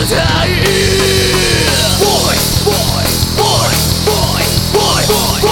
Boy, boy, boy, boys, boys, boys, boys.